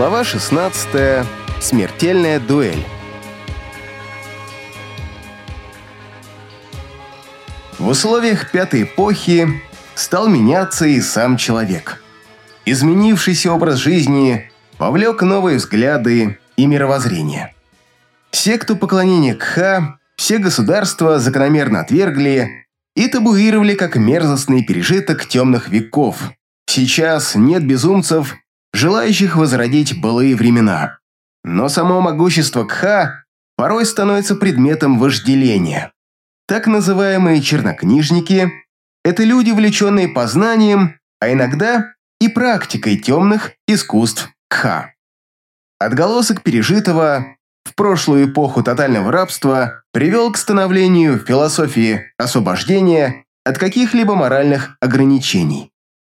Глава 16. Смертельная дуэль. В условиях пятой эпохи стал меняться и сам человек. Изменившийся образ жизни повлек новые взгляды и мировоззрение. Секту поклонения Кха все государства закономерно отвергли и табуировали как мерзостный пережиток темных веков. Сейчас нет безумцев, желающих возродить былые времена. Но само могущество Кха порой становится предметом вожделения. Так называемые чернокнижники – это люди, влеченные познанием, а иногда и практикой темных искусств Кха. Отголосок пережитого в прошлую эпоху тотального рабства привел к становлению философии освобождения от каких-либо моральных ограничений.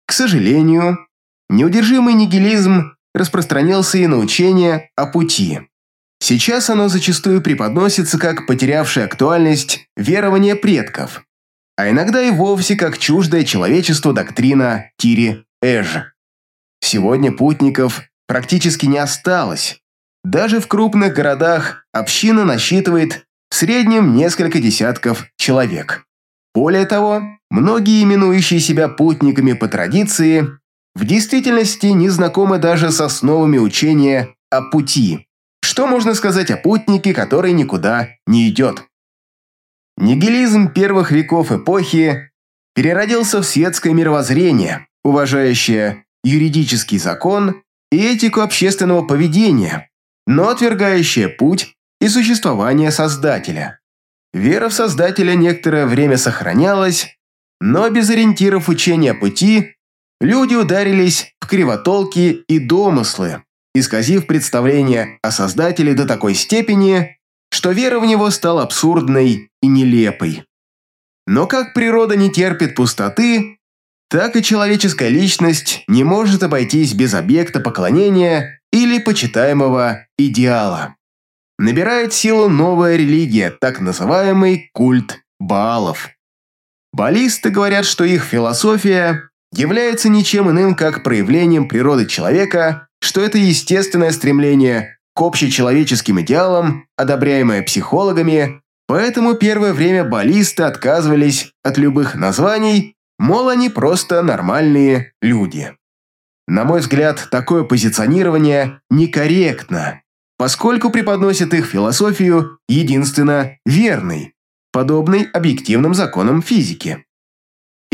К сожалению, Неудержимый нигилизм распространился и на учение о пути. Сейчас оно зачастую преподносится как потерявшая актуальность верование предков, а иногда и вовсе как чуждая человечеству доктрина Тири-Эж. Сегодня путников практически не осталось. Даже в крупных городах община насчитывает в среднем несколько десятков человек. Более того, многие, именующие себя путниками по традиции, в действительности не знакомы даже с основами учения о пути. Что можно сказать о путнике, который никуда не идет? Нигилизм первых веков эпохи переродился в светское мировоззрение, уважающее юридический закон и этику общественного поведения, но отвергающее путь и существование Создателя. Вера в Создателя некоторое время сохранялась, но без ориентиров учения пути люди ударились в кривотолки и домыслы, исказив представление о Создателе до такой степени, что вера в него стала абсурдной и нелепой. Но как природа не терпит пустоты, так и человеческая личность не может обойтись без объекта поклонения или почитаемого идеала. Набирает силу новая религия, так называемый культ Баалов. Баллисты говорят, что их философия является ничем иным, как проявлением природы человека, что это естественное стремление к общечеловеческим идеалам, одобряемое психологами, поэтому первое время баллисты отказывались от любых названий, мол, они просто нормальные люди. На мой взгляд, такое позиционирование некорректно, поскольку преподносит их философию единственно верной, подобной объективным законам физики.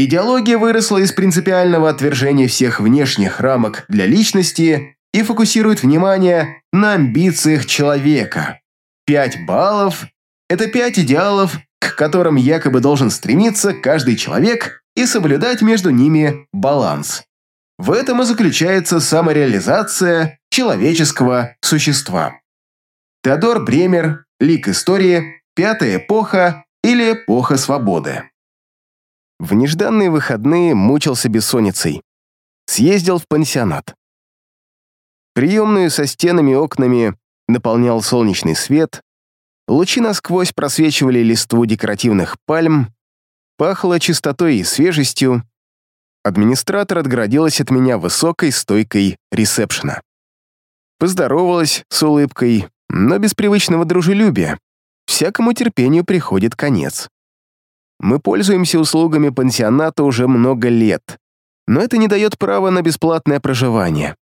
Идеология выросла из принципиального отвержения всех внешних рамок для личности и фокусирует внимание на амбициях человека. Пять баллов – это пять идеалов, к которым якобы должен стремиться каждый человек и соблюдать между ними баланс. В этом и заключается самореализация человеческого существа. Теодор Бремер, Лик истории, Пятая эпоха или Эпоха свободы. В нежданные выходные мучился бессонницей. Съездил в пансионат. Приемную со стенами и окнами наполнял солнечный свет, лучи насквозь просвечивали листву декоративных пальм, пахло чистотой и свежестью. Администратор отгородилась от меня высокой стойкой ресепшена. Поздоровалась с улыбкой, но без привычного дружелюбия. Всякому терпению приходит конец. Мы пользуемся услугами пансионата уже много лет, но это не дает права на бесплатное проживание.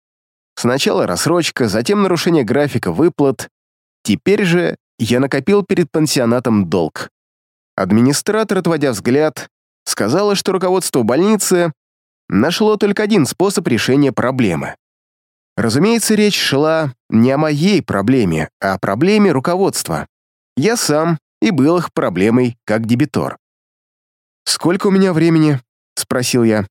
Сначала рассрочка, затем нарушение графика выплат. Теперь же я накопил перед пансионатом долг. Администратор, отводя взгляд, сказала, что руководство больницы нашло только один способ решения проблемы. Разумеется, речь шла не о моей проблеме, а о проблеме руководства. Я сам и был их проблемой как дебитор. «Сколько у меня времени?» — спросил я.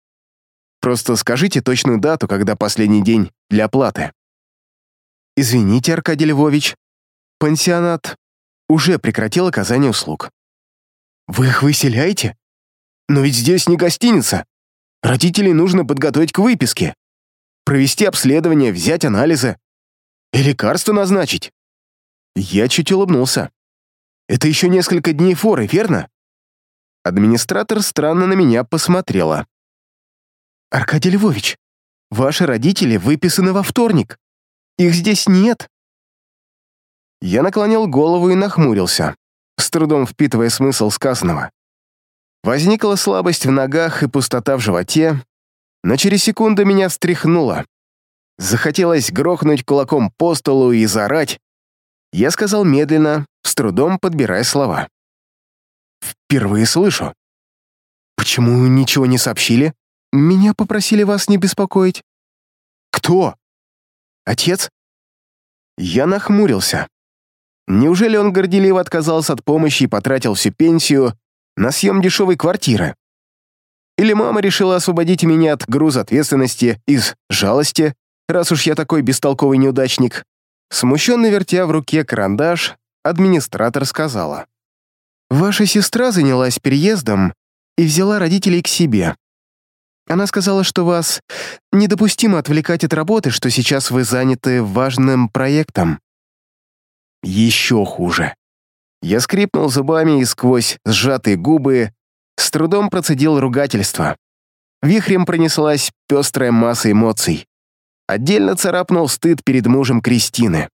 «Просто скажите точную дату, когда последний день для оплаты». «Извините, Аркадий Львович, пансионат уже прекратил оказание услуг». «Вы их выселяете? Но ведь здесь не гостиница. Родителей нужно подготовить к выписке, провести обследование, взять анализы и лекарства назначить». Я чуть улыбнулся. «Это еще несколько дней форы, верно?» Администратор странно на меня посмотрела. «Аркадий Львович, ваши родители выписаны во вторник. Их здесь нет». Я наклонил голову и нахмурился, с трудом впитывая смысл сказанного. Возникла слабость в ногах и пустота в животе, но через секунду меня встряхнуло. Захотелось грохнуть кулаком по столу и заорать. Я сказал медленно, с трудом подбирая слова. «Впервые слышу. Почему ничего не сообщили? Меня попросили вас не беспокоить». «Кто?» «Отец?» Я нахмурился. Неужели он горделиво отказался от помощи и потратил всю пенсию на съем дешевой квартиры? Или мама решила освободить меня от груза ответственности из жалости, раз уж я такой бестолковый неудачник? Смущенно вертя в руке карандаш, администратор сказала. «Ваша сестра занялась переездом и взяла родителей к себе. Она сказала, что вас недопустимо отвлекать от работы, что сейчас вы заняты важным проектом. Еще хуже. Я скрипнул зубами и сквозь сжатые губы с трудом процедил ругательство. Вихрем пронеслась пестрая масса эмоций. Отдельно царапнул стыд перед мужем Кристины.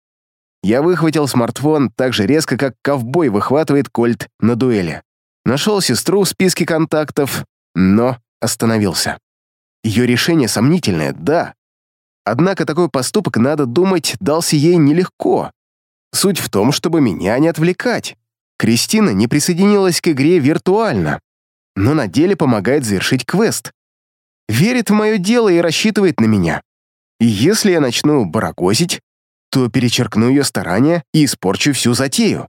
Я выхватил смартфон так же резко, как ковбой выхватывает кольт на дуэли. Нашел сестру в списке контактов, но остановился. Ее решение сомнительное, да. Однако такой поступок, надо думать, дался ей нелегко. Суть в том, чтобы меня не отвлекать. Кристина не присоединилась к игре виртуально, но на деле помогает завершить квест. Верит в мое дело и рассчитывает на меня. И если я начну барагозить, то перечеркну ее старания и испорчу всю затею.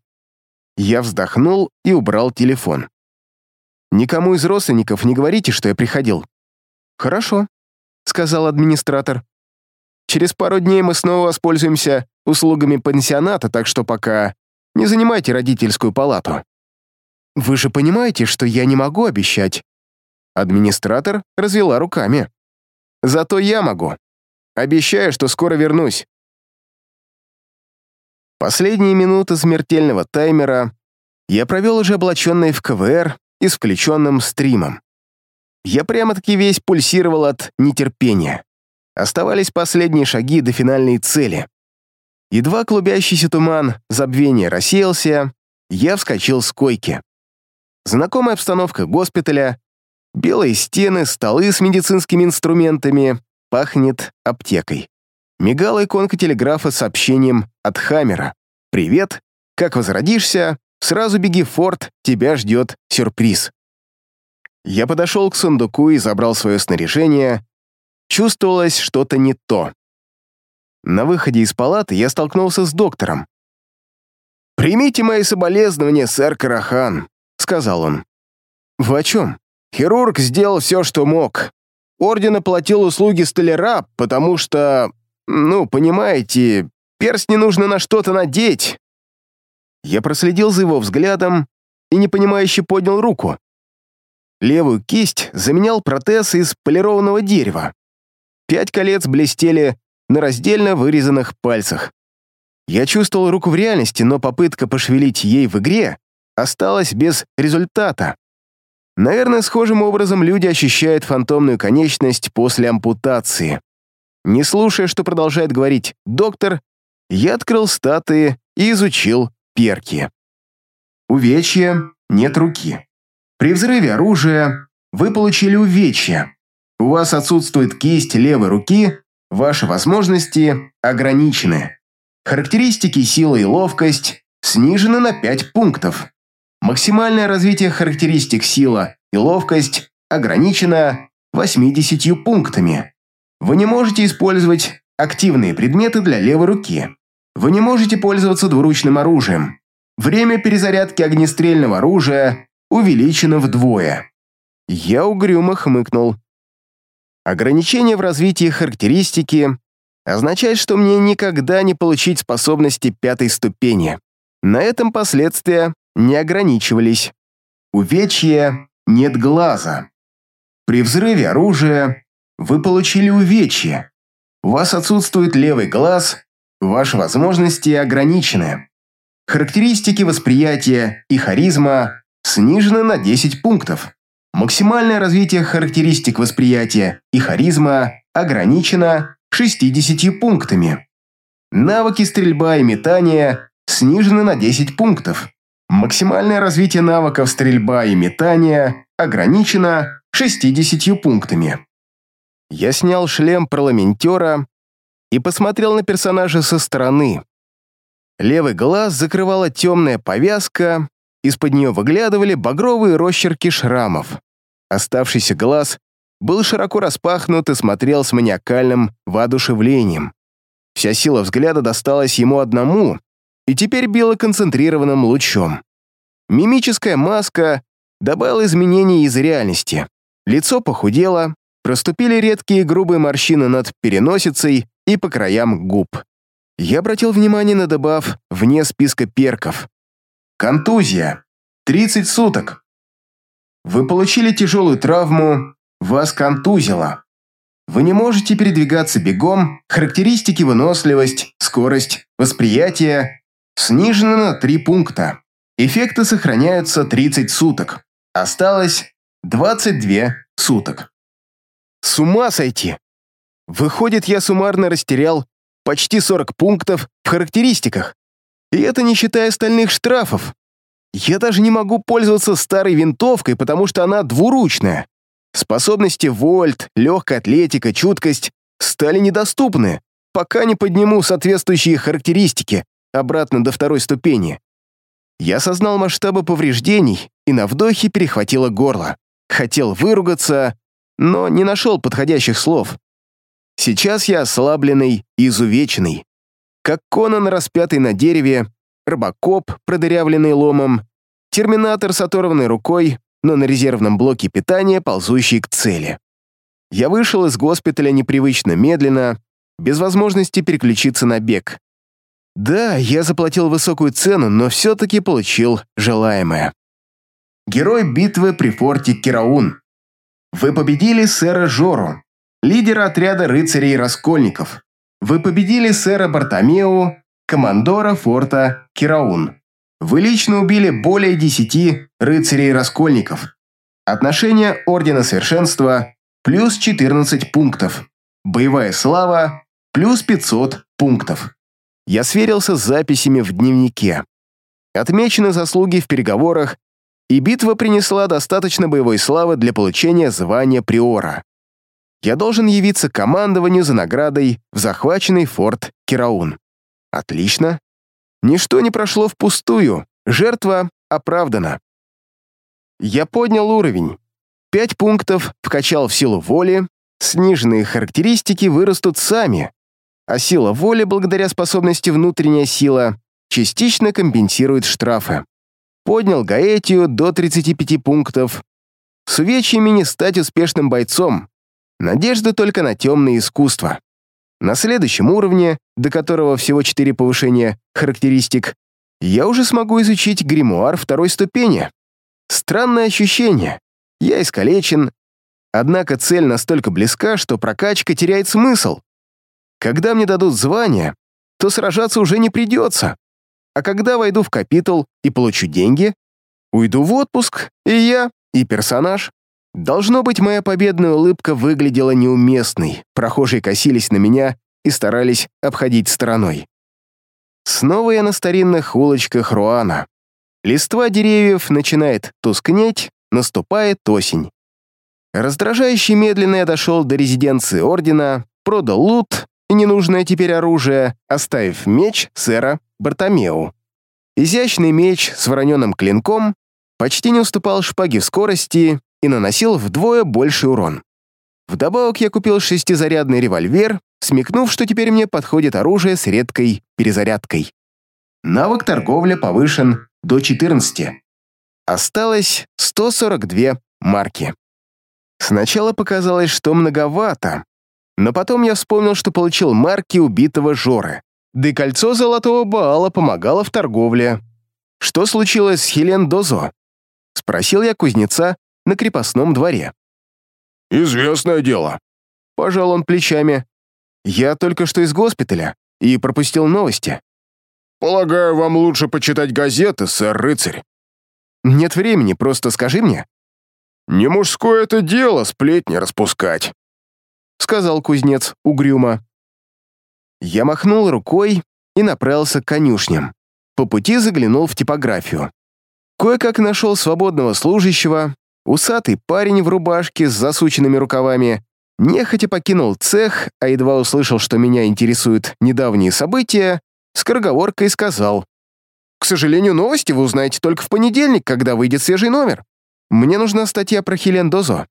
Я вздохнул и убрал телефон. Никому из родственников не говорите, что я приходил. Хорошо, сказал администратор. Через пару дней мы снова воспользуемся услугами пансионата, так что пока не занимайте родительскую палату. Вы же понимаете, что я не могу обещать. Администратор развела руками. Зато я могу. Обещаю, что скоро вернусь. Последние минуты смертельного таймера я провел уже облаченный в КВР и с включенным стримом. Я прямо-таки весь пульсировал от нетерпения. Оставались последние шаги до финальной цели. Едва клубящийся туман забвения рассеялся, я вскочил с койки. Знакомая обстановка госпиталя, белые стены, столы с медицинскими инструментами, пахнет аптекой. Мигала иконка телеграфа с сообщением от Хаммера. «Привет, как возродишься, сразу беги в форт, тебя ждет сюрприз». Я подошел к сундуку и забрал свое снаряжение, Чувствовалось что-то не то. На выходе из палаты я столкнулся с доктором. «Примите мои соболезнования, сэр Карахан», — сказал он. «Вы о чем?» «Хирург сделал все, что мог. Орден оплатил услуги столяра, потому что, ну, понимаете, перстни нужно на что-то надеть». Я проследил за его взглядом и непонимающе поднял руку. Левую кисть заменял протез из полированного дерева. Пять колец блестели на раздельно вырезанных пальцах. Я чувствовал руку в реальности, но попытка пошевелить ей в игре осталась без результата. Наверное, схожим образом люди ощущают фантомную конечность после ампутации. Не слушая, что продолжает говорить доктор, я открыл статы и изучил перки. Увечья, нет руки. При взрыве оружия вы получили увечья. У вас отсутствует кисть левой руки, ваши возможности ограничены. Характеристики сила и ловкость снижены на 5 пунктов. Максимальное развитие характеристик сила и ловкость ограничено 80 пунктами. Вы не можете использовать активные предметы для левой руки. Вы не можете пользоваться двуручным оружием. Время перезарядки огнестрельного оружия увеличено вдвое. Я угрюмо хмыкнул. Ограничение в развитии характеристики означает, что мне никогда не получить способности пятой ступени. На этом последствия не ограничивались. Увечье нет глаза. При взрыве оружия вы получили увечье. У вас отсутствует левый глаз, ваши возможности ограничены. Характеристики восприятия и харизма снижены на 10 пунктов. Максимальное развитие характеристик восприятия и харизма ограничено 60 пунктами. Навыки стрельба и метания снижены на 10 пунктов. Максимальное развитие навыков стрельба и метания ограничено 60 пунктами. Я снял шлем парламентера и посмотрел на персонажа со стороны. Левый глаз закрывала темная повязка, из-под нее выглядывали багровые росчерки шрамов. Оставшийся глаз был широко распахнут и смотрел с маниакальным воодушевлением. Вся сила взгляда досталась ему одному и теперь била концентрированным лучом. Мимическая маска добавила изменений из реальности. Лицо похудело, проступили редкие грубые морщины над переносицей и по краям губ. Я обратил внимание на добав вне списка перков. Контузия. 30 суток. Вы получили тяжелую травму, вас контузило. Вы не можете передвигаться бегом, характеристики выносливость, скорость, восприятие снижены на 3 пункта. Эффекты сохраняются 30 суток. Осталось 22 суток. С ума сойти! Выходит, я суммарно растерял почти 40 пунктов в характеристиках. И это не считая остальных штрафов. Я даже не могу пользоваться старой винтовкой, потому что она двуручная. Способности вольт, легкая атлетика, чуткость стали недоступны, пока не подниму соответствующие характеристики обратно до второй ступени. Я осознал масштабы повреждений и на вдохе перехватило горло. Хотел выругаться, но не нашел подходящих слов. Сейчас я ослабленный и изувеченный. Как Конан, распятый на дереве, робокоп, продырявленный ломом, терминатор с оторванной рукой, но на резервном блоке питания, ползущий к цели. Я вышел из госпиталя непривычно медленно, без возможности переключиться на бег. Да, я заплатил высокую цену, но все-таки получил желаемое. Герой битвы при форте Кираун. Вы победили сэра Жору, лидера отряда рыцарей-раскольников. Вы победили сэра Бартомеу, командора форта Кираун. Вы лично убили более десяти рыцарей-раскольников. Отношение Ордена Совершенства плюс 14 пунктов. Боевая слава плюс 500 пунктов. Я сверился с записями в дневнике. Отмечены заслуги в переговорах и битва принесла достаточно боевой славы для получения звания приора. Я должен явиться командованию за наградой в захваченный форт Кираун. Отлично. Ничто не прошло впустую, жертва оправдана. Я поднял уровень. Пять пунктов вкачал в силу воли, сниженные характеристики вырастут сами, а сила воли, благодаря способности внутренняя сила, частично компенсирует штрафы поднял Гаэтию до 35 пунктов. С увечьями не стать успешным бойцом. Надежда только на темное искусство. На следующем уровне, до которого всего 4 повышения характеристик, я уже смогу изучить гримуар второй ступени. Странное ощущение. Я искалечен, однако цель настолько близка, что прокачка теряет смысл. Когда мне дадут звание, то сражаться уже не придется. А когда войду в капитал и получу деньги, уйду в отпуск, и я, и персонаж. Должно быть, моя победная улыбка выглядела неуместной, прохожие косились на меня и старались обходить стороной. Снова я на старинных улочках Руана. Листва деревьев начинает тускнеть, наступает осень. Раздражающе медленно я дошел до резиденции Ордена, продал лут и ненужное теперь оружие, оставив меч сэра Бартомеу. Изящный меч с вороненым клинком почти не уступал шпаге в скорости и наносил вдвое больший урон. Вдобавок я купил шестизарядный револьвер, смекнув, что теперь мне подходит оружие с редкой перезарядкой. Навык торговля повышен до 14. Осталось 142 марки. Сначала показалось, что многовато, но потом я вспомнил, что получил марки убитого Жоры. Да и кольцо Золотого Баала помогало в торговле. Что случилось с Хелен Дозо? Спросил я кузнеца на крепостном дворе. «Известное дело», — пожал он плечами. «Я только что из госпиталя и пропустил новости». «Полагаю, вам лучше почитать газеты, сэр-рыцарь». «Нет времени, просто скажи мне». «Не мужское это дело сплетни распускать», — сказал кузнец угрюмо. Я махнул рукой и направился к конюшням. По пути заглянул в типографию. Кое-как нашел свободного служащего, усатый парень в рубашке с засученными рукавами, нехотя покинул цех, а едва услышал, что меня интересуют недавние события, скороговоркой сказал. «К сожалению, новости вы узнаете только в понедельник, когда выйдет свежий номер. Мне нужна статья про Хелен Дозо.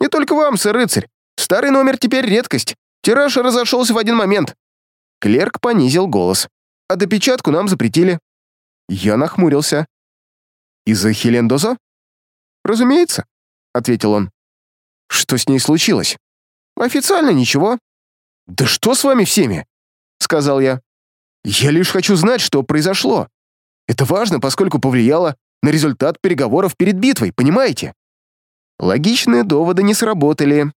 Не только вам, сэр-рыцарь. Старый номер теперь редкость. Тираж разошелся в один момент». Клерк понизил голос. «А допечатку нам запретили». Я нахмурился. «Из-за Хелен Дозо?» «Разумеется», — ответил он. «Что с ней случилось?» «Официально ничего». «Да что с вами всеми?» — сказал я. «Я лишь хочу знать, что произошло. Это важно, поскольку повлияло на результат переговоров перед битвой, понимаете?» Логичные доводы не сработали.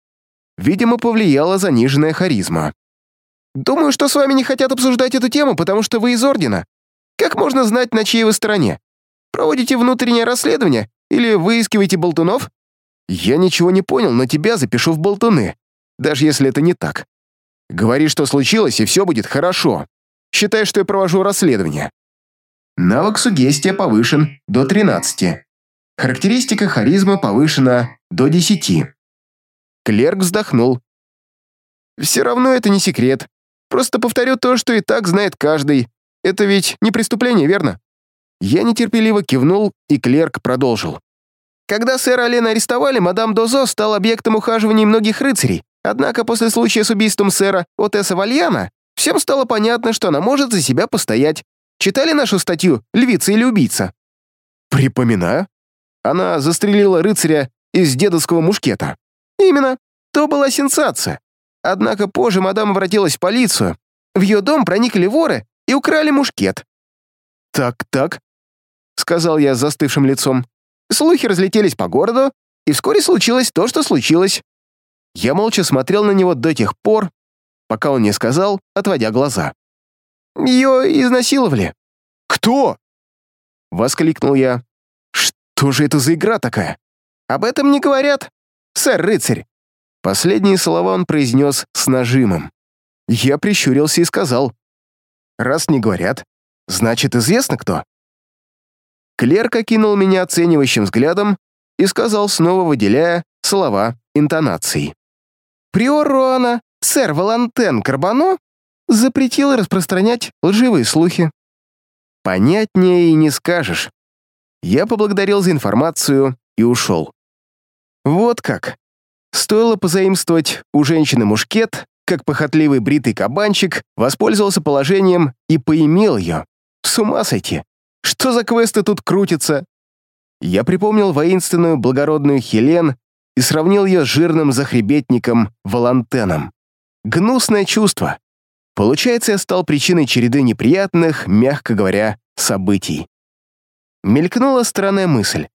Видимо, повлияла заниженная харизма. «Думаю, что с вами не хотят обсуждать эту тему, потому что вы из Ордена. Как можно знать, на чьей вы стороне? Проводите внутреннее расследование или выискиваете болтунов?» «Я ничего не понял, но тебя запишу в болтуны, даже если это не так. Говори, что случилось, и все будет хорошо. Считай, что я провожу расследование». Навык сугестия повышен до 13. Характеристика харизма повышена до 10. Клерк вздохнул. «Все равно это не секрет. Просто повторю то, что и так знает каждый. Это ведь не преступление, верно?» Я нетерпеливо кивнул, и клерк продолжил. Когда сэра Алена арестовали, мадам Дозо стал объектом ухаживания многих рыцарей. Однако после случая с убийством сэра Отеса Вальяна всем стало понятно, что она может за себя постоять. Читали нашу статью «Львица или убийца»?» «Припоминаю», она застрелила рыцаря из дедовского мушкета. Именно. То была сенсация. Однако позже мадам обратилась в полицию. В ее дом проникли воры и украли мушкет. «Так-так», — сказал я с застывшим лицом. Слухи разлетелись по городу, и вскоре случилось то, что случилось. Я молча смотрел на него до тех пор, пока он не сказал, отводя глаза. «Ее изнасиловали». «Кто?» — воскликнул я. Что же это за игра такая? Об этом не говорят, сэр-рыцарь. Последние слова он произнес с нажимом. Я прищурился и сказал. Раз не говорят, значит, известно кто. Клерк окинул меня оценивающим взглядом и сказал, снова выделяя слова интонацией. Приор Руана, сэр Валантен Карбано, запретил распространять лживые слухи. Понятнее и не скажешь. Я поблагодарил за информацию и ушел. Вот как. Стоило позаимствовать у женщины мушкет, как похотливый бритый кабанчик воспользовался положением и поимел ее. С ума сойти. Что за квесты тут крутятся? Я припомнил воинственную благородную Хелен и сравнил ее с жирным захребетником Валантеном. Гнусное чувство. Получается, я стал причиной череды неприятных, мягко говоря, событий. Мелькнула странная мысль.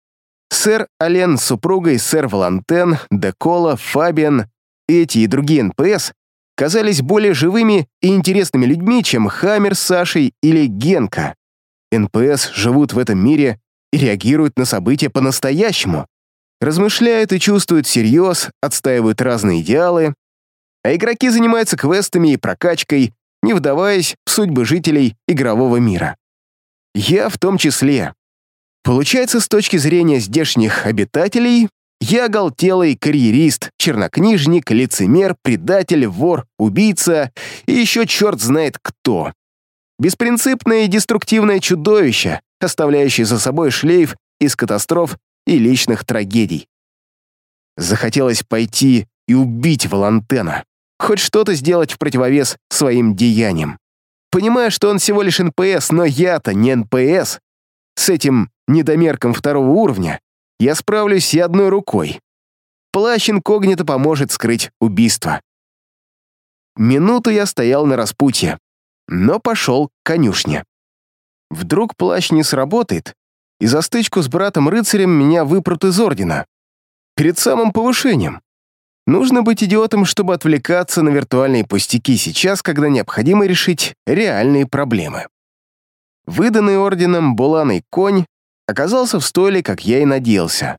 Сэр Ален с супругой, сэр Валантен, Декола, Фабиан, эти и другие НПС казались более живыми и интересными людьми, чем Хаммер с Сашей или Генка. НПС живут в этом мире и реагируют на события по-настоящему, размышляют и чувствуют всерьез, отстаивают разные идеалы, а игроки занимаются квестами и прокачкой, не вдаваясь в судьбы жителей игрового мира. Я в том числе. Получается, с точки зрения здешних обитателей, я оголтелый карьерист, чернокнижник, лицемер, предатель, вор, убийца и еще черт знает кто. Беспринципное и деструктивное чудовище, оставляющее за собой шлейф из катастроф и личных трагедий. Захотелось пойти и убить Валантена, хоть что-то сделать в противовес своим деяниям. Понимая, что он всего лишь НПС, но я-то не НПС. С этим недомерком второго уровня, я справлюсь и одной рукой. Плащ инкогнито поможет скрыть убийство. Минуту я стоял на распутье, но пошел к конюшне. Вдруг плащ не сработает, и за стычку с братом-рыцарем меня выпрут из ордена. Перед самым повышением. Нужно быть идиотом, чтобы отвлекаться на виртуальные пустяки сейчас, когда необходимо решить реальные проблемы. Выданный орденом буланый конь оказался в стойле, как я и надеялся.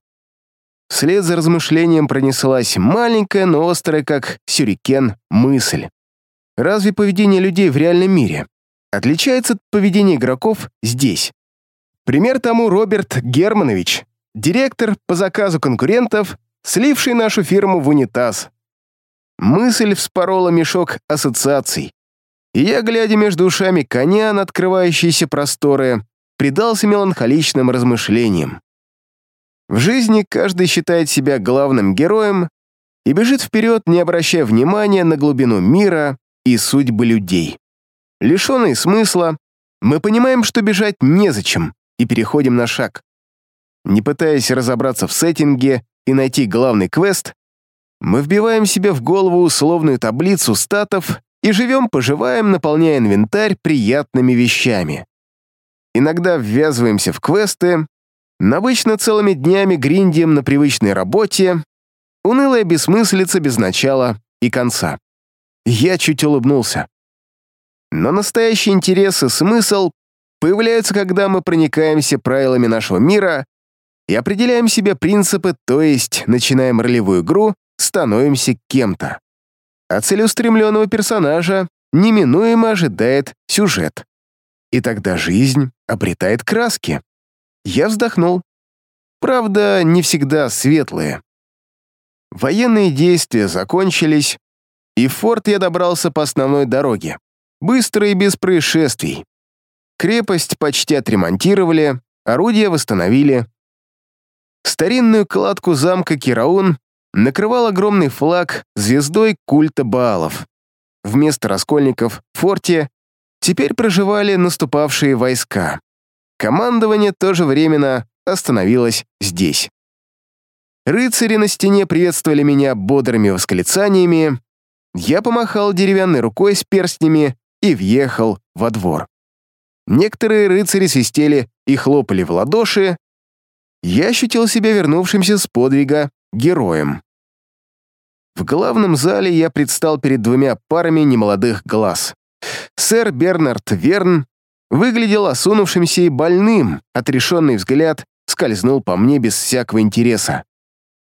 Вслед за размышлением пронеслась маленькая, но острая, как сюрикен, мысль. Разве поведение людей в реальном мире отличается от поведения игроков здесь? Пример тому Роберт Германович, директор по заказу конкурентов, сливший нашу фирму в унитаз. Мысль вспорола мешок ассоциаций. И я, глядя между ушами коня на открывающиеся просторы, предался меланхоличным размышлениям. В жизни каждый считает себя главным героем и бежит вперед, не обращая внимания на глубину мира и судьбы людей. Лишенные смысла, мы понимаем, что бежать незачем, и переходим на шаг. Не пытаясь разобраться в сеттинге и найти главный квест, мы вбиваем себе в голову условную таблицу статов и живем-поживаем, наполняя инвентарь приятными вещами. Иногда ввязываемся в квесты, но обычно целыми днями гриндием на привычной работе, унылая бессмыслица без начала и конца. Я чуть улыбнулся. Но настоящий интерес и смысл появляются, когда мы проникаемся правилами нашего мира и определяем себе принципы, то есть начинаем ролевую игру, становимся кем-то. А целеустремленного персонажа неминуемо ожидает сюжет. И тогда жизнь обретает краски. Я вздохнул. Правда, не всегда светлые. Военные действия закончились, и в форт я добрался по основной дороге. Быстро и без происшествий. Крепость почти отремонтировали, орудия восстановили. Старинную кладку замка Кираун накрывал огромный флаг звездой культа Баалов. Вместо раскольников в форте теперь проживали наступавшие войска. Командование тоже временно остановилось здесь. Рыцари на стене приветствовали меня бодрыми восклицаниями. Я помахал деревянной рукой с перстнями и въехал во двор. Некоторые рыцари свистели и хлопали в ладоши. Я ощутил себя вернувшимся с подвига героем. В главном зале я предстал перед двумя парами немолодых глаз. Сэр Бернард Верн выглядел осунувшимся и больным, отрешенный взгляд скользнул по мне без всякого интереса.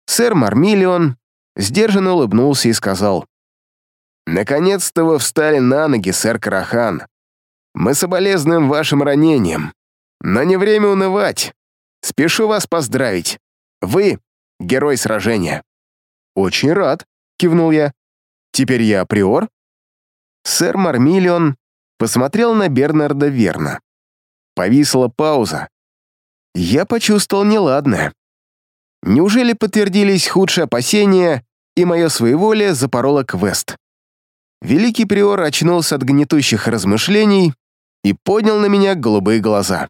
Сэр Мармиллион сдержанно улыбнулся и сказал, «Наконец-то вы встали на ноги, сэр Карахан. Мы соболезнуем вашим ранениям. Но не время унывать. Спешу вас поздравить. Вы — герой сражения». «Очень рад», — кивнул я. «Теперь я приор?» Сэр Мармиллион посмотрел на Бернарда верно. Повисла пауза. Я почувствовал неладное. Неужели подтвердились худшие опасения, и мое своеволие запороло квест? Великий приор очнулся от гнетущих размышлений и поднял на меня голубые глаза.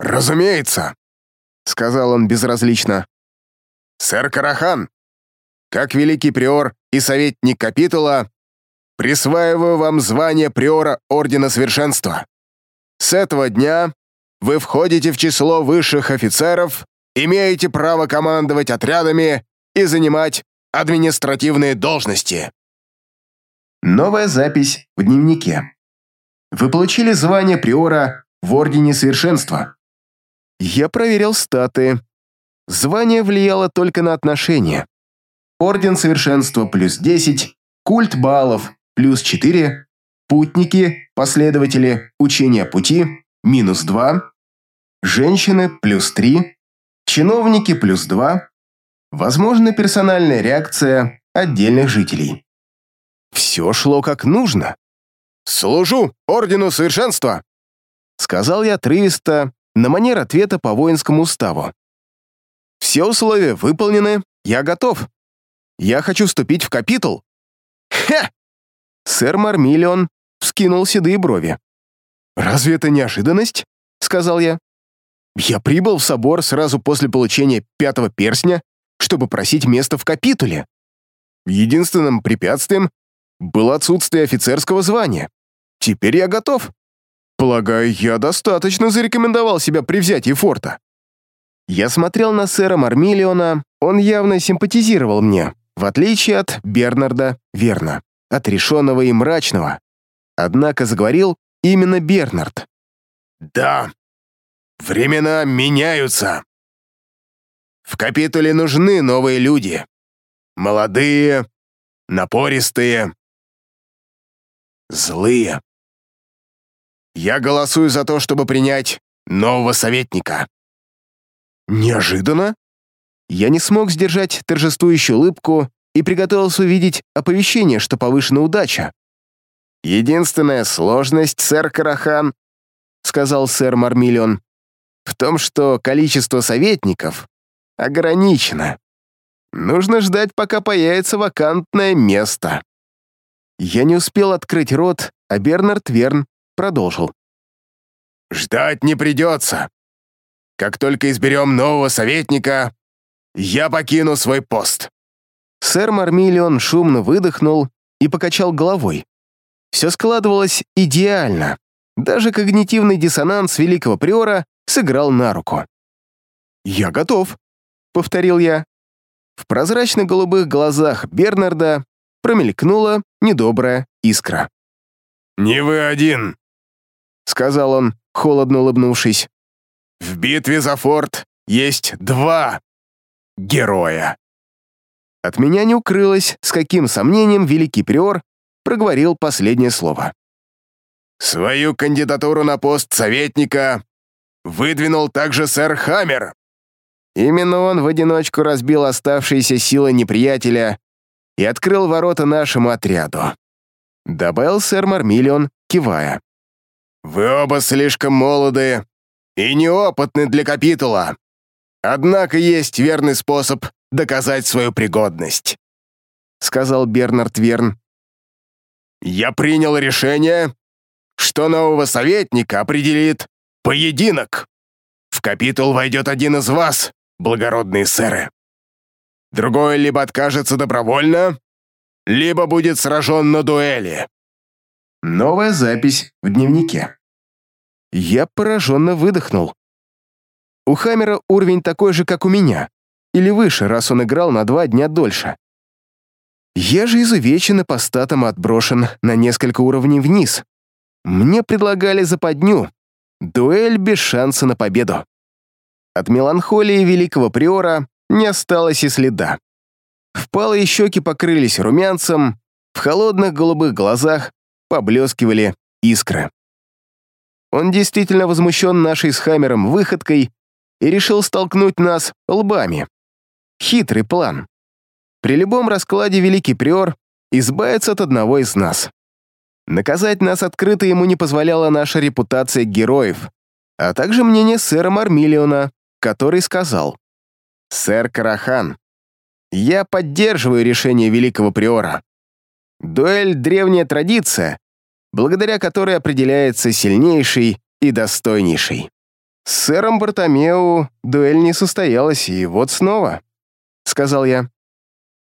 «Разумеется», — сказал он безразлично. «Сэр Карахан, как великий приор и советник капитула, присваиваю вам звание приора Ордена Совершенства. С этого дня вы входите в число высших офицеров, имеете право командовать отрядами и занимать административные должности». Новая запись в дневнике. Вы получили звание приора в Ордене Совершенства. Я проверил статы. Звание влияло только на отношения. Орден Совершенства плюс 10, культ баллов плюс 4, путники, последователи, учения пути минус 2, женщины плюс 3, чиновники плюс 2, возможна персональная реакция отдельных жителей. Все шло как нужно. «Служу Ордену Совершенства!» Сказал я отрывисто, на манер ответа по воинскому уставу. «Все условия выполнены, я готов. Я хочу вступить в капитул». «Хе!» Сэр Мармиллион вскинул седые брови. «Разве это неожиданность?» — сказал я. «Я прибыл в собор сразу после получения пятого перстня, чтобы просить место в капитуле. Единственным препятствием было отсутствие офицерского звания. Теперь я готов. Полагаю, я достаточно зарекомендовал себя при взятии форта. Я смотрел на сэра Мармиллиона, он явно симпатизировал мне, в отличие от Бернарда Верна, отрешенного и мрачного. Однако заговорил именно Бернард. «Да, времена меняются. В капитуле нужны новые люди. Молодые, напористые, злые. Я голосую за то, чтобы принять нового советника». Неожиданно? Я не смог сдержать торжествующую улыбку и приготовился увидеть оповещение, что повышена удача. «Единственная сложность, сэр Карахан», — сказал сэр Мармиллион, «в том, что количество советников ограничено. Нужно ждать, пока появится вакантное место». Я не успел открыть рот, а Бернард Верн продолжил. «Ждать не придется. Как только изберем нового советника, я покину свой пост». Сэр Мармиллион шумно выдохнул и покачал головой. Все складывалось идеально. Даже когнитивный диссонанс великого приора сыграл на руку. «Я готов», — повторил я. В прозрачно-голубых глазах Бернарда промелькнула недобрая искра. «Не вы один», — сказал он, холодно улыбнувшись. «В битве за форт есть два героя». От меня не укрылось, с каким сомнением великий приор проговорил последнее слово. «Свою кандидатуру на пост советника выдвинул также сэр Хаммер». Именно он в одиночку разбил оставшиеся силы неприятеля и открыл ворота нашему отряду. Добавил сэр Мармиллион, кивая. «Вы оба слишком молоды и неопытны для капитула. Однако есть верный способ доказать свою пригодность», — сказал Бернард Верн. «Я принял решение, что нового советника определит поединок. В капитул войдет один из вас, благородные сэры. Другой либо откажется добровольно, либо будет сражен на дуэли». Новая запись в дневнике. Я пораженно выдохнул. У Хаммера уровень такой же, как у меня, или выше, раз он играл на два дня дольше. Я же изувечен и по статам отброшен на несколько уровней вниз. Мне предлагали западню. Дуэль без шанса на победу. От меланхолии великого приора не осталось и следа. Впалые щеки покрылись румянцем, в холодных голубых глазах поблескивали искры. Он действительно возмущен нашей с Хаммером выходкой и решил столкнуть нас лбами. Хитрый план. При любом раскладе Великий Приор избавится от одного из нас. Наказать нас открыто ему не позволяла наша репутация героев, а также мнение сэра Мармиллиона, который сказал, «Сэр Карахан, я поддерживаю решение Великого Приора. Дуэль — древняя традиция, благодаря которой определяется сильнейший и достойнейший. С сэром Бартомеу дуэль не состоялась, и вот снова. — сказал я.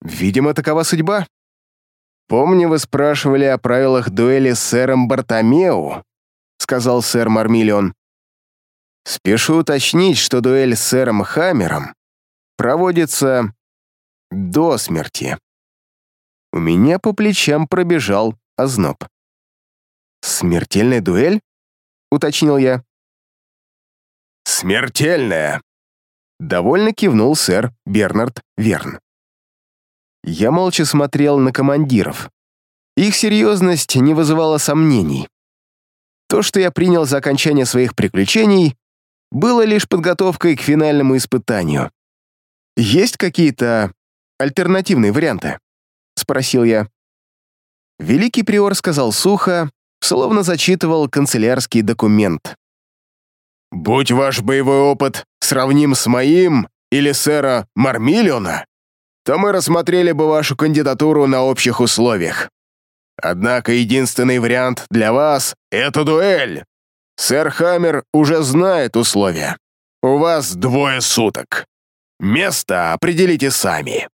«Видимо, такова судьба. Помню, вы спрашивали о правилах дуэли с сэром Бартомеу», — сказал сэр Мармиллион. «Спешу уточнить, что дуэль с сэром Хаммером проводится до смерти». У меня по плечам пробежал озноб. «Смертельная дуэль?» — уточнил я. «Смертельная», Довольно кивнул сэр Бернард Верн. Я молча смотрел на командиров. Их серьезность не вызывала сомнений. То, что я принял за окончание своих приключений, было лишь подготовкой к финальному испытанию. «Есть какие-то альтернативные варианты?» — спросил я. Великий приор сказал сухо, словно зачитывал канцелярский документ. «Будь ваш боевой опыт сравним с моим или сэра Мармиллиона, то мы рассмотрели бы вашу кандидатуру на общих условиях. Однако единственный вариант для вас — это дуэль. Сэр Хаммер уже знает условия. У вас двое суток. Место определите сами».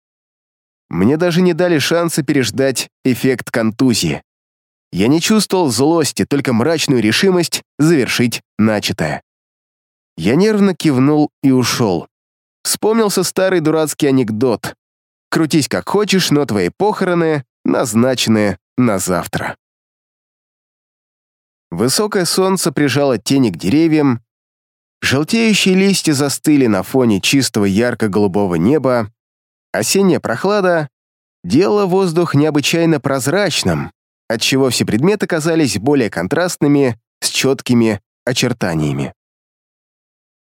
Мне даже не дали шанса переждать эффект контузии. Я не чувствовал злости, только мрачную решимость завершить начатое. Я нервно кивнул и ушел. Вспомнился старый дурацкий анекдот. «Крутись как хочешь, но твои похороны назначены на завтра». Высокое солнце прижало тени к деревьям, желтеющие листья застыли на фоне чистого ярко-голубого неба, осенняя прохлада делала воздух необычайно прозрачным, отчего все предметы казались более контрастными, с четкими очертаниями.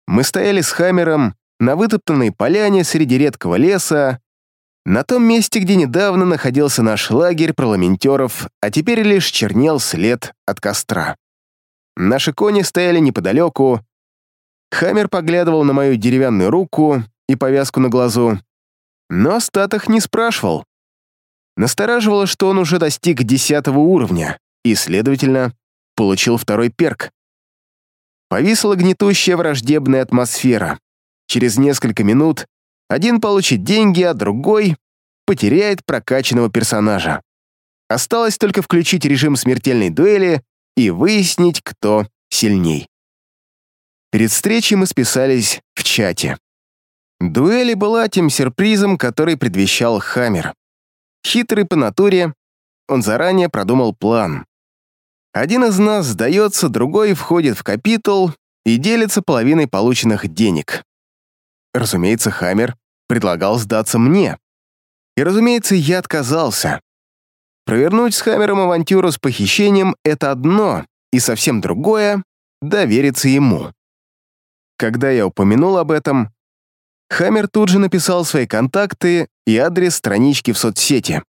Мы стояли с Хаммером на вытоптанной поляне среди редкого леса, на том месте, где недавно находился наш лагерь парламентеров, а теперь лишь чернел след от костра. Наши кони стояли неподалеку. Хаммер поглядывал на мою деревянную руку и повязку на глазу, но остаток не спрашивал. Настораживало, что он уже достиг десятого уровня и, следовательно, получил второй перк. Повисла гнетущая враждебная атмосфера. Через несколько минут один получит деньги, а другой потеряет прокачанного персонажа. Осталось только включить режим смертельной дуэли и выяснить, кто сильней. Перед встречей мы списались в чате. Дуэли была тем сюрпризом, который предвещал Хаммер. Хитрый по натуре, он заранее продумал план. Один из нас сдается, другой входит в капитул и делится половиной полученных денег. Разумеется, Хаммер предлагал сдаться мне. И, разумеется, я отказался. Провернуть с Хаммером авантюру с похищением — это одно, и совсем другое — довериться ему. Когда я упомянул об этом, Хаммер тут же написал свои контакты и адрес странички в соцсети.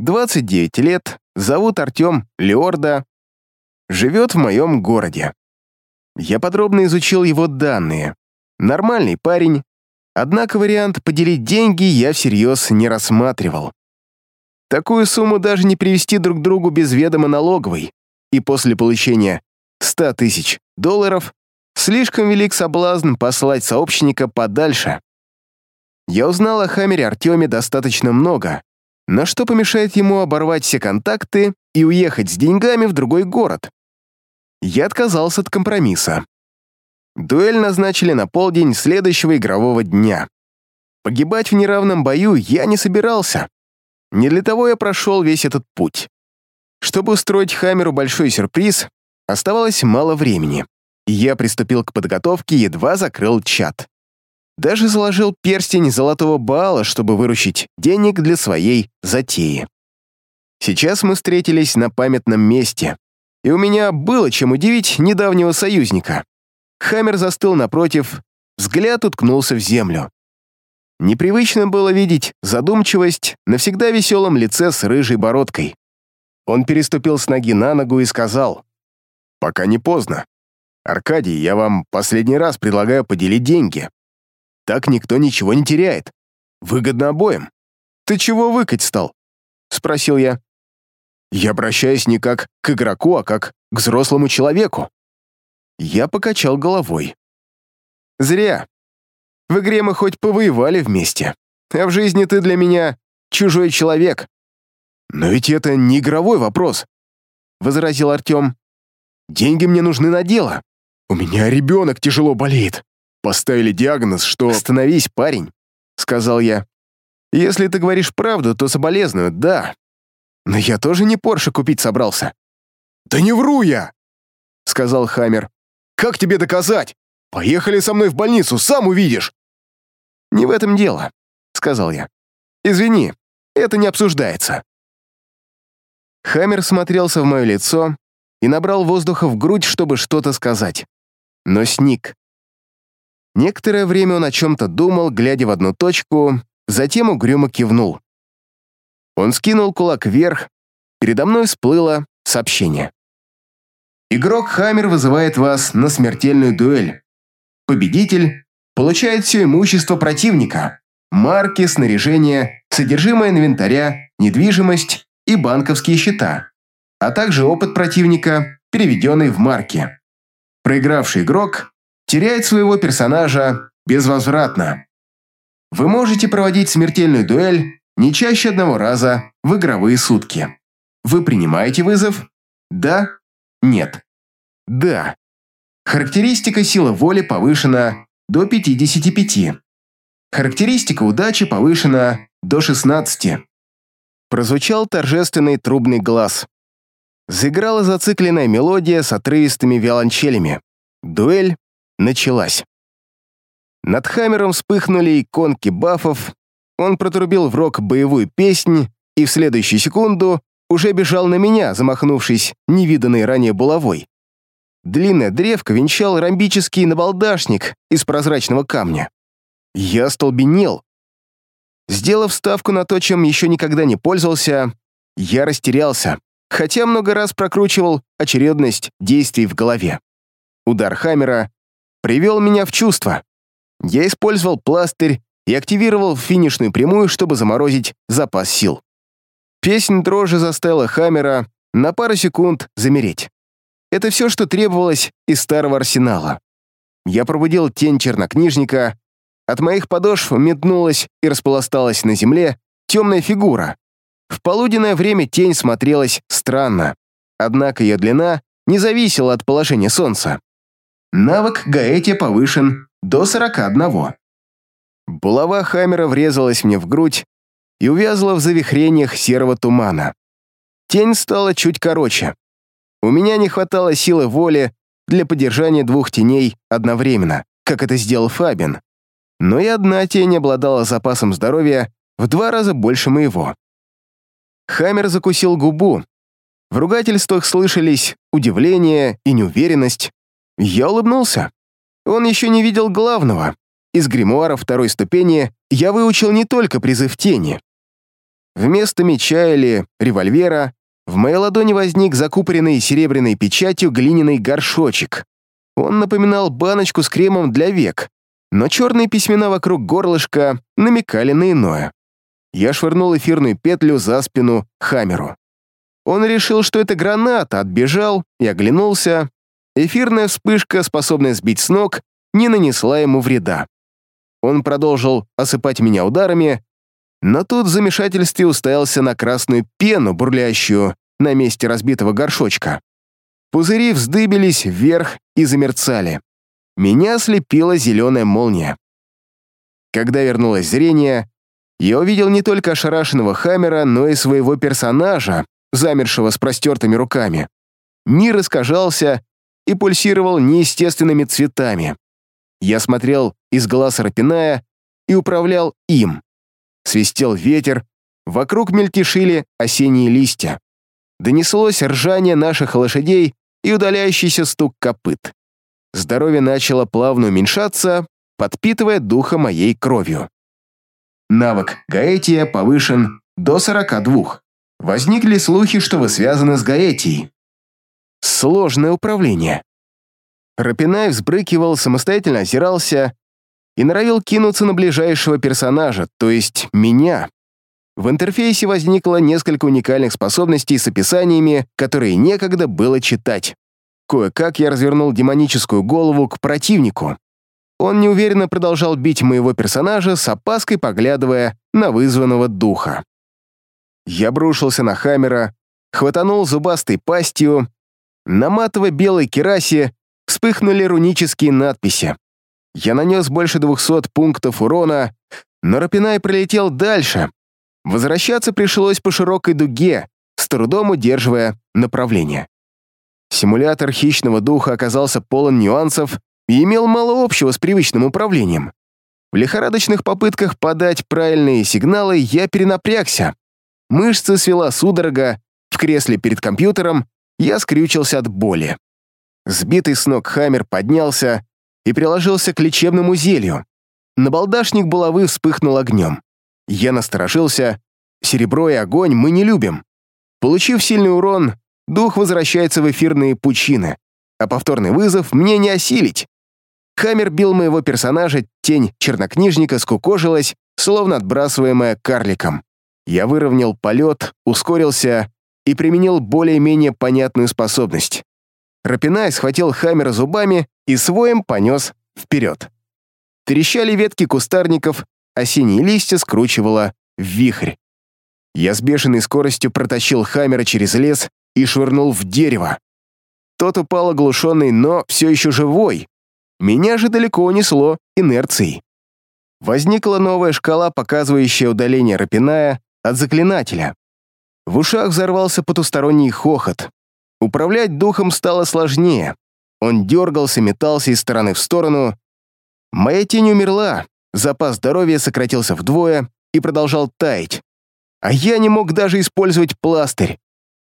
29 лет, зовут Артем Леорда, живет в моем городе. Я подробно изучил его данные. Нормальный парень, однако вариант поделить деньги я всерьез не рассматривал. Такую сумму даже не привести друг другу без ведома налоговой, и после получения 100 тысяч долларов слишком велик соблазн послать сообщника подальше. Я узнал о Хаммере Артеме достаточно много, но что помешает ему оборвать все контакты и уехать с деньгами в другой город? Я отказался от компромисса. Дуэль назначили на полдень следующего игрового дня. Погибать в неравном бою я не собирался. Не для того я прошел весь этот путь. Чтобы устроить Хаммеру большой сюрприз, оставалось мало времени, я приступил к подготовке, едва закрыл чат. Даже заложил перстень золотого бала, чтобы выручить денег для своей затеи. Сейчас мы встретились на памятном месте, и у меня было чем удивить недавнего союзника. Хаммер застыл напротив, взгляд уткнулся в землю. Непривычно было видеть задумчивость на всегда веселом лице с рыжей бородкой. Он переступил с ноги на ногу и сказал, «Пока не поздно. Аркадий, я вам последний раз предлагаю поделить деньги. Так никто ничего не теряет. Выгодно обоим. Ты чего выкать стал? Спросил я. Я обращаюсь не как к игроку, а как к взрослому человеку. Я покачал головой. Зря. В игре мы хоть повоевали вместе, а в жизни ты для меня чужой человек. Но ведь это не игровой вопрос, возразил Артем. Деньги мне нужны на дело. У меня ребенок тяжело болеет. Поставили диагноз, что... «Остановись, парень», — сказал я. «Если ты говоришь правду, то соболезную, да. Но я тоже не Порше купить собрался». «Да не вру я!» — сказал Хаммер. «Как тебе доказать? Поехали со мной в больницу, сам увидишь!» «Не в этом дело», — сказал я. «Извини, это не обсуждается». Хаммер смотрелся в мое лицо и набрал воздуха в грудь, чтобы что-то сказать. Но сник. Некоторое время он о чем-то думал, глядя в одну точку, затем угрюмо кивнул. Он скинул кулак вверх, передо мной всплыло сообщение. Игрок Хаммер вызывает вас на смертельную дуэль. Победитель получает все имущество противника, марки, снаряжение, содержимое инвентаря, недвижимость и банковские счета, а также опыт противника, переведенный в марки. Проигравший игрок теряет своего персонажа безвозвратно. Вы можете проводить смертельную дуэль не чаще одного раза в игровые сутки. Вы принимаете вызов? Да? Нет. Да. Характеристика сила воли повышена до 55. Характеристика удачи повышена до 16. Прозвучал торжественный трубный глаз. Заиграла зацикленная мелодия с отрывистыми виолончелями. Дуэль началась. Над Хаммером вспыхнули иконки бафов, он протрубил в рог боевую песнь, и в следующую секунду уже бежал на меня, замахнувшись невиданной ранее булавой. Длинная древко венчал ромбический набалдашник из прозрачного камня. Я столбенел. Сделав ставку на то, чем еще никогда не пользовался, я растерялся, хотя много раз прокручивал очередность действий в голове. Удар Хаммера привел меня в чувство. Я использовал пластырь и активировал финишную прямую, чтобы заморозить запас сил. Песнь дрожи заставила Хаммера на пару секунд замереть. Это все, что требовалось из старого арсенала. Я пробудил тень чернокнижника, от моих подошв метнулась и располосталась на земле темная фигура. В полуденное время тень смотрелась странно, однако ее длина не зависела от положения солнца. Навык Гаэти повышен до 41. Булава Хаммера врезалась мне в грудь и увязла в завихрениях серого тумана. Тень стала чуть короче. У меня не хватало силы воли для поддержания двух теней одновременно, как это сделал Фабин. Но и одна тень обладала запасом здоровья в два раза больше моего. Хаммер закусил губу. В ругательствах слышались удивление и неуверенность. Я улыбнулся. Он еще не видел главного. Из гримуара второй ступени я выучил не только призыв тени. Вместо меча или револьвера в моей ладони возник закупоренный серебряной печатью глиняный горшочек. Он напоминал баночку с кремом для век, но черные письмена вокруг горлышка намекали на иное. Я швырнул эфирную петлю за спину Хамеру. Он решил, что это граната, отбежал и оглянулся. Эфирная вспышка, способная сбить с ног, не нанесла ему вреда. Он продолжил осыпать меня ударами, но тут в замешательстве уставился на красную пену, бурлящую на месте разбитого горшочка. Пузыри вздыбились вверх и замерцали. Меня ослепила зеленая молния. Когда вернулось зрение, я увидел не только ошарашенного Хаммера, но и своего персонажа, замершего с простертыми руками. Мир искажался и пульсировал неестественными цветами. Я смотрел из глаз Рапиная и управлял им. Свистел ветер, вокруг мельтешили осенние листья. Донеслось ржание наших лошадей и удаляющийся стук копыт. Здоровье начало плавно уменьшаться, подпитывая духа моей кровью. Навык Гаэтия повышен до 42. Возникли слухи, что вы связаны с Гаэтией. Сложное управление. Рапинай взбрыкивал, самостоятельно озирался и норовил кинуться на ближайшего персонажа, то есть меня. В интерфейсе возникло несколько уникальных способностей с описаниями, которые некогда было читать. Кое-как я развернул демоническую голову к противнику. Он неуверенно продолжал бить моего персонажа, с опаской поглядывая на вызванного духа. Я брушился на Хаммера, хватанул зубастой пастью. На матово-белой керасе вспыхнули рунические надписи. Я нанес больше двухсот пунктов урона, но Рапинай пролетел дальше. Возвращаться пришлось по широкой дуге, с трудом удерживая направление. Симулятор хищного духа оказался полон нюансов и имел мало общего с привычным управлением. В лихорадочных попытках подать правильные сигналы я перенапрягся. Мышцы свела судорога, в кресле перед компьютером я скрючился от боли. Сбитый с ног Хаммер поднялся и приложился к лечебному зелью. Набалдашник булавы вспыхнул огнем. Я насторожился. Серебро и огонь мы не любим. Получив сильный урон, дух возвращается в эфирные пучины, а повторный вызов мне не осилить. Хаммер бил моего персонажа, тень чернокнижника скукожилась, словно отбрасываемая карликом. Я выровнял полет, ускорился и применил более-менее понятную способность. Рапинай схватил Хаммера зубами и своим понес вперед. Трещали ветки кустарников, а синие листья скручивало в вихрь. Я с бешеной скоростью протащил Хаммера через лес и швырнул в дерево. Тот упал оглушенный, но все еще живой, меня же далеко унесло инерцией. Возникла новая шкала, показывающая удаление Рапиная от заклинателя. В ушах взорвался потусторонний хохот. Управлять духом стало сложнее. Он дергался, метался из стороны в сторону. Моя тень умерла, запас здоровья сократился вдвое и продолжал таять. А я не мог даже использовать пластырь.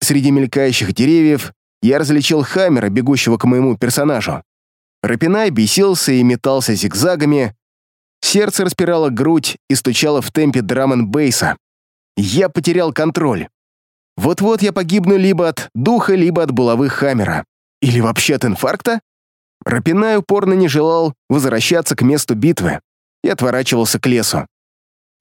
среди мелькающих деревьев, я различил Хаммера, бегущего к моему персонажу. Рапинай бесился и метался зигзагами. Сердце распирало грудь и стучало в темпе драм бейса Я потерял контроль. Вот-вот я погибну либо от духа, либо от булавы Хаммера. Или вообще от инфаркта? Рапинай упорно не желал возвращаться к месту битвы и отворачивался к лесу.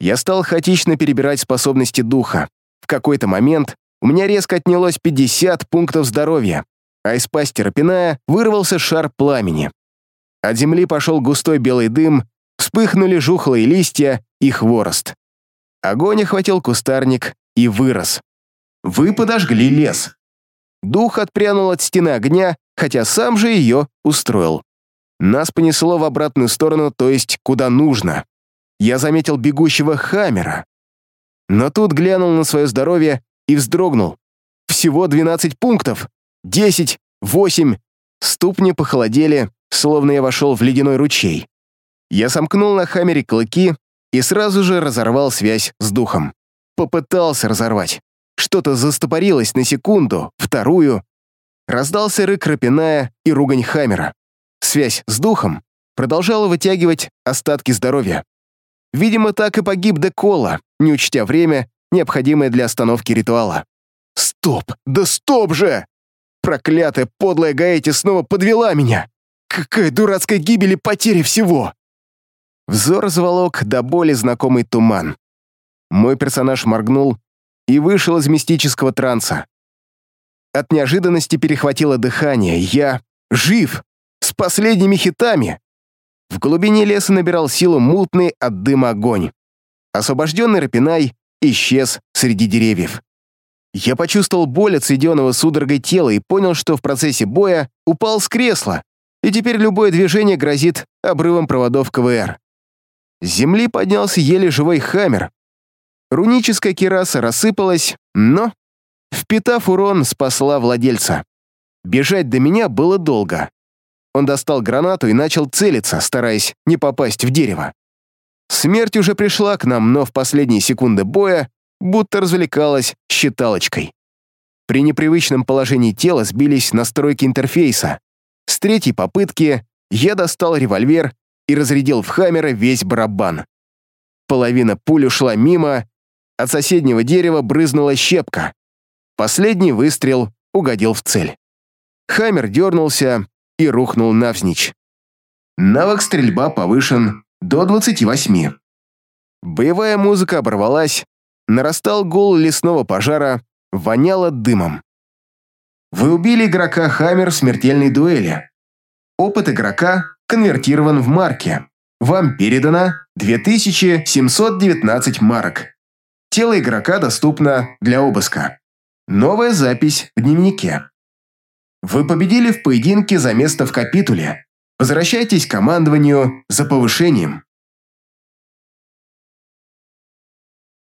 Я стал хаотично перебирать способности духа. В какой-то момент у меня резко отнялось 50 пунктов здоровья, а из пасти Рапиная вырвался шар пламени. От земли пошел густой белый дым, вспыхнули жухлые листья и хворост. Огонь охватил кустарник и вырос. Вы подожгли лес. Дух отпрянул от стены огня, хотя сам же ее устроил. Нас понесло в обратную сторону, то есть куда нужно. Я заметил бегущего Хаммера. Но тут глянул на свое здоровье и вздрогнул. Всего 12 пунктов. 10, 8. Ступни похолодели, словно я вошел в ледяной ручей. Я сомкнул на Хаммере клыки и сразу же разорвал связь с духом. Попытался разорвать. Что-то застопорилось на секунду, вторую. Раздался рык Рапиная и ругань Хаммера. Связь с духом продолжала вытягивать остатки здоровья. Видимо, так и погиб Декола, не учтя время, необходимое для остановки ритуала. Стоп! Да стоп же! Проклятая подлая Гаэти снова подвела меня! Какая дурацкая гибель и потери всего! Взор заволок до боли знакомый туман. Мой персонаж моргнул и вышел из мистического транса. От неожиданности перехватило дыхание. Я жив, с последними хитами. В глубине леса набирал силу мутный от дыма огонь. Освобожденный Рапинай исчез среди деревьев. Я почувствовал боль от сведенного судорогой тела и понял, что в процессе боя упал с кресла, и теперь любое движение грозит обрывом проводов КВР. С земли поднялся еле живой хаммер, Руническая кераса рассыпалась, но, впитав урон, спасла владельца. Бежать до меня было долго. Он достал гранату и начал целиться, стараясь не попасть в дерево. Смерть уже пришла к нам, но в последние секунды боя будто развлекалась считалочкой. При непривычном положении тела сбились настройки интерфейса. С третьей попытки я достал револьвер и разрядил в Хаммера весь барабан. Половина пуль ушла мимо, от соседнего дерева брызнула щепка. Последний выстрел угодил в цель. Хаммер дернулся и рухнул навзничь. Навык стрельба повышен до 28. Боевая музыка оборвалась, нарастал гул лесного пожара, воняло дымом. Вы убили игрока Хаммер в смертельной дуэли. Опыт игрока конвертирован в марки. Вам передано 2719 марок. Тело игрока доступно для обыска. Новая запись в дневнике. Вы победили в поединке за место в капитуле. Возвращайтесь к командованию за повышением.